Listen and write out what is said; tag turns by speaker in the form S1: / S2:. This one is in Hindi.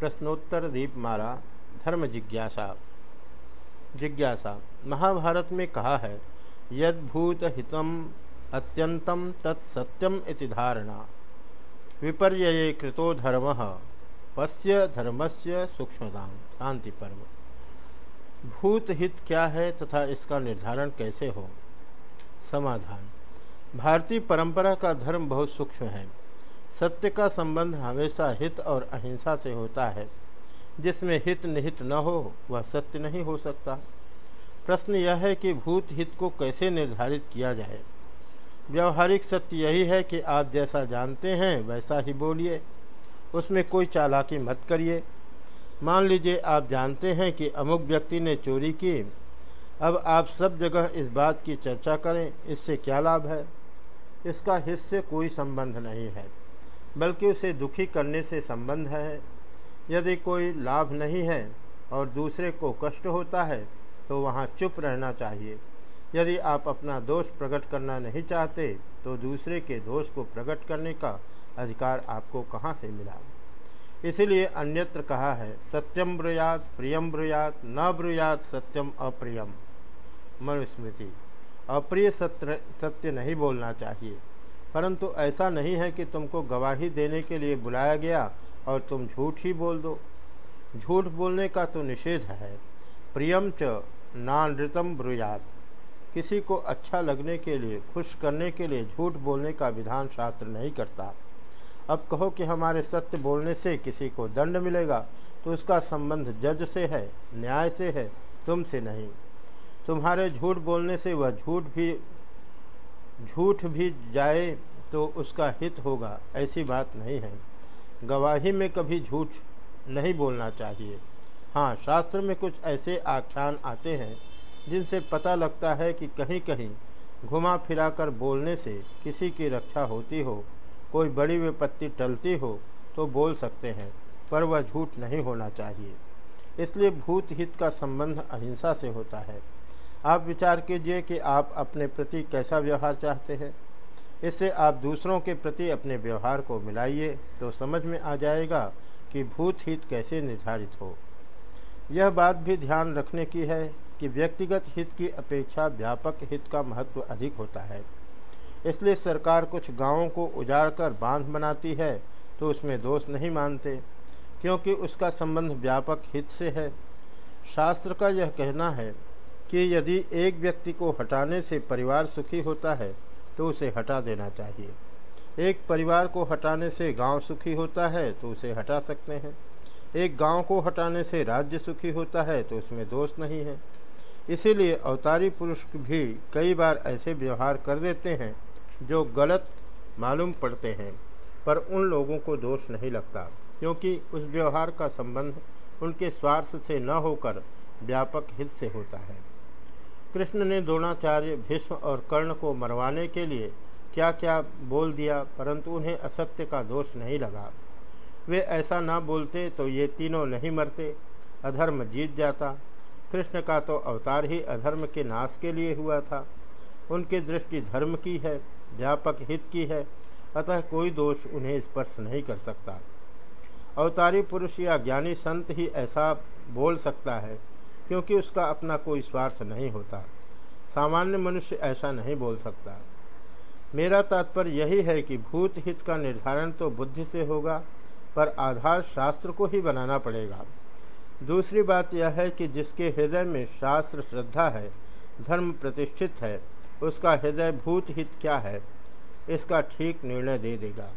S1: प्रश्नोत्तर दीपमाला धर्म जिज्ञासा। जिज्ञासा, महाभारत में कहा है यदूत हितम अत्यंतम तत्सत्यम इति धारणा। विपर्य कृतो धर्म, पश्य धर्मस्य सूक्ष्मता शांति पर्व भूत हित क्या है तथा इसका निर्धारण कैसे हो? समाधान। भारतीय परंपरा का धर्म बहुत सूक्ष्म है। सत्य का संबंध हमेशा हित और अहिंसा से होता है। जिसमें हित निहित न हो, वह सत्य नहीं हो सकता। प्रश्न यह है कि भूत हित को कैसे निर्धारित किया जाए? व्यवहारिक सत्य यही है कि आप जैसा जानते हैं, वैसा ही बोलिए। उसमें कोई चालाकी मत करिए। मान लीजिए आप जानते हैं कि अमुक व्यक्ति ने चोरी की। अब आप सब जगह इस बात की चर्चा करें, इससे क्या लाभ है? इसका हित से कोई संबंध नहीं है। बल्कि उसे दुखी करने से संबंध है। यदि कोई लाभ नहीं है और दूसरे को कष्ट होता है तो वहाँ चुप रहना चाहिए। यदि आप अपना दोष प्रकट करना नहीं चाहते तो दूसरे के दोष को प्रकट करने का अधिकार आपको कहाँ से मिला? इसीलिए अन्यत्र कहा है सत्यम ब्रुयात प्रियम ब्रुयात, न ब्रुयात सत्यम अप्रियम। मनुस्मृति। अप्रिय सत्य सत्य नहीं बोलना चाहिए। परंतु ऐसा नहीं है कि तुमको गवाही देने के लिए बुलाया गया और तुम झूठ ही बोल दो। झूठ बोलने का तो निषेध है। प्रियम च नानृतम ब्रुयात। किसी को अच्छा लगने के लिए, खुश करने के लिए झूठ बोलने का विधान शास्त्र नहीं करता। अब कहो कि हमारे सत्य बोलने से किसी को दंड मिलेगा तो उसका संबंध जज से है, न्याय से है तुमसे नहीं। तुम्हारे झूठ बोलने से वह झूठ भी झूठ भी जाए तो उसका हित होगा, ऐसी बात नहीं है। गवाही में कभी झूठ नहीं बोलना चाहिए। हाँ शास्त्र में कुछ ऐसे आख्यान आते हैं, जिनसे पता लगता है कि कहीं कहीं घुमा फिरा कर बोलने से किसी की रक्षा होती हो, कोई बड़ी विपत्ति टलती हो तो बोल सकते हैं, पर वह झूठ नहीं होना चाहिए। इसलिए भूत हित का संबंध अहिंसा से होता है। आप विचार कीजिए कि आप अपने प्रति कैसा व्यवहार चाहते हैं। इससे आप दूसरों के प्रति अपने व्यवहार को मिलाइए तो समझ में आ जाएगा कि भूत हित कैसे निर्धारित हो। यह बात भी ध्यान रखने की है कि व्यक्तिगत हित की अपेक्षा व्यापक हित का महत्व अधिक होता है। इसलिए सरकार कुछ गाँवों को उजाड़ कर बाँध बनाती है तो उसमें दोष नहीं मानते, क्योंकि उसका संबंध व्यापक हित से है। शास्त्र का यह कहना है कि यदि एक व्यक्ति को हटाने से परिवार सुखी होता है तो उसे हटा देना चाहिए। एक परिवार को हटाने से गाँव सुखी होता है तो उसे हटा सकते हैं। एक गाँव को हटाने से राज्य सुखी होता है तो उसमें दोष नहीं है। इसीलिए अवतारी पुरुष भी कई बार ऐसे व्यवहार कर देते हैं, जो गलत मालूम पड़ते हैं, पर उन लोगों को दोष नहीं लगता, क्योंकि उस व्यवहार का संबंध उनके स्वार्थ से न होकर व्यापक हित से होता है। कृष्ण ने द्रोणाचार्य भीष्म और कर्ण को मरवाने के लिए क्या क्या बोल दिया, परंतु उन्हें असत्य का दोष नहीं लगा। वे ऐसा ना बोलते तो ये तीनों नहीं मरते, अधर्म जीत जाता। कृष्ण का तो अवतार ही अधर्म के नाश के लिए हुआ था। उनकी दृष्टि धर्म की है, व्यापक हित की है, अतः कोई दोष उन्हें स्पर्श नहीं कर सकता। अवतारी पुरुष या ज्ञानी संत ही ऐसा बोल सकता है। क्योंकि उसका अपना कोई स्वार्थ नहीं होता। सामान्य मनुष्य ऐसा नहीं बोल सकता। मेरा तात्पर्य यही है कि भूत हित का निर्धारण तो बुद्धि से होगा, पर आधार शास्त्र को ही बनाना पड़ेगा। दूसरी बात यह है कि जिसके हृदय में शास्त्र श्रद्धा है, धर्म प्रतिष्ठित है, उसका हृदय भूत हित क्या है, इसका ठीक निर्णय दे देगा।